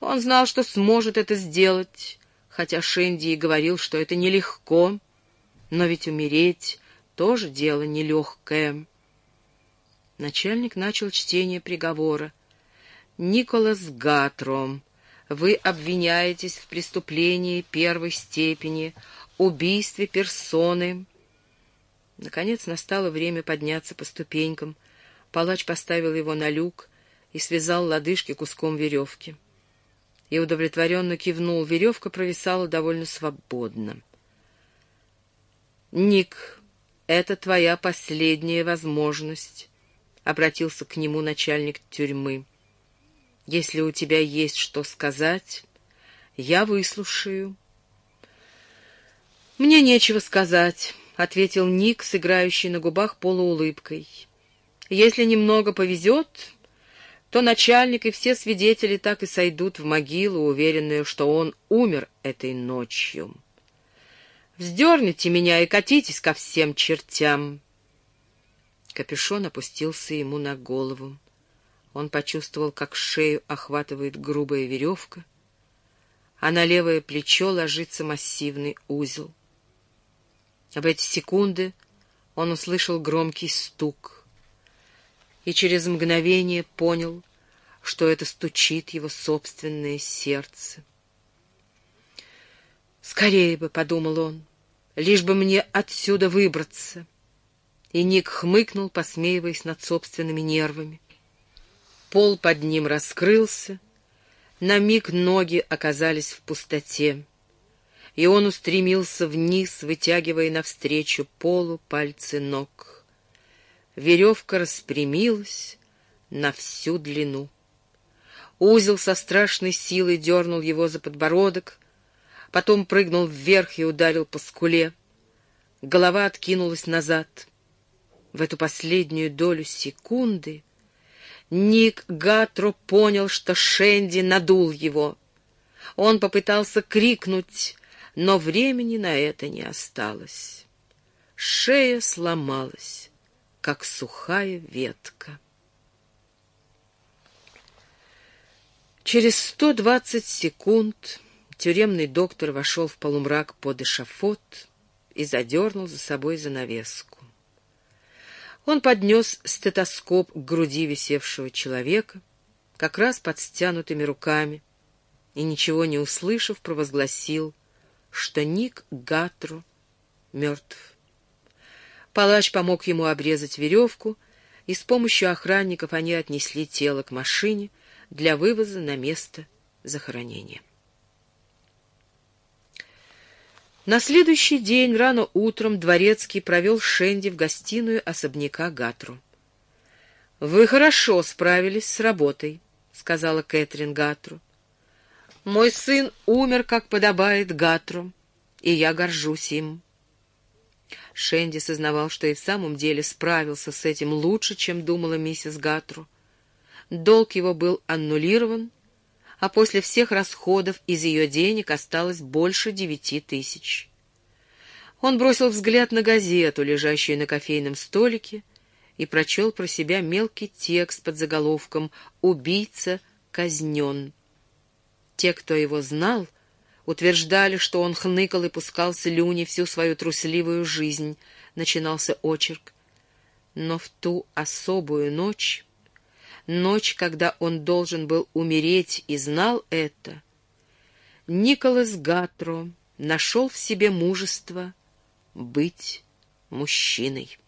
Он знал, что сможет это сделать, хотя Шенди и говорил, что это нелегко, но ведь умереть тоже дело нелегкое. Начальник начал чтение приговора. «Николас Гатро, вы обвиняетесь в преступлении первой степени, убийстве персоны». Наконец настало время подняться по ступенькам. Палач поставил его на люк и связал лодыжки куском веревки. И удовлетворенно кивнул. Веревка провисала довольно свободно. «Ник, это твоя последняя возможность», — обратился к нему начальник тюрьмы. «Если у тебя есть что сказать, я выслушаю». «Мне нечего сказать», — ответил Ник, сыграющий на губах полуулыбкой. «Если немного повезет, то начальник и все свидетели так и сойдут в могилу, уверенные, что он умер этой ночью». Вздерните меня и катитесь ко всем чертям. Капюшон опустился ему на голову. Он почувствовал, как шею охватывает грубая веревка, а на левое плечо ложится массивный узел. В эти секунды он услышал громкий стук и через мгновение понял, что это стучит его собственное сердце. «Скорее бы», — подумал он, — «лишь бы мне отсюда выбраться». И Ник хмыкнул, посмеиваясь над собственными нервами. Пол под ним раскрылся, на миг ноги оказались в пустоте, и он устремился вниз, вытягивая навстречу полу пальцы ног. Веревка распрямилась на всю длину. Узел со страшной силой дернул его за подбородок, потом прыгнул вверх и ударил по скуле. Голова откинулась назад. В эту последнюю долю секунды Ник Гатро понял, что Шенди надул его. Он попытался крикнуть, но времени на это не осталось. Шея сломалась, как сухая ветка. Через сто двадцать секунд Тюремный доктор вошел в полумрак под эшафот и задернул за собой занавеску. Он поднес стетоскоп к груди висевшего человека, как раз под стянутыми руками, и, ничего не услышав, провозгласил, что Ник Гатру мертв. Палач помог ему обрезать веревку, и с помощью охранников они отнесли тело к машине для вывоза на место захоронения. На следующий день рано утром Дворецкий провел Шенди в гостиную особняка Гатру. «Вы хорошо справились с работой», — сказала Кэтрин Гатру. «Мой сын умер, как подобает Гатру, и я горжусь им». Шенди сознавал, что и в самом деле справился с этим лучше, чем думала миссис Гатру. Долг его был аннулирован, а после всех расходов из ее денег осталось больше девяти тысяч. Он бросил взгляд на газету, лежащую на кофейном столике, и прочел про себя мелкий текст под заголовком «Убийца казнен». Те, кто его знал, утверждали, что он хныкал и пускал слюни всю свою трусливую жизнь, начинался очерк. Но в ту особую ночь ночь, когда он должен был умереть и знал это, Николас Гатро нашел в себе мужество быть мужчиной.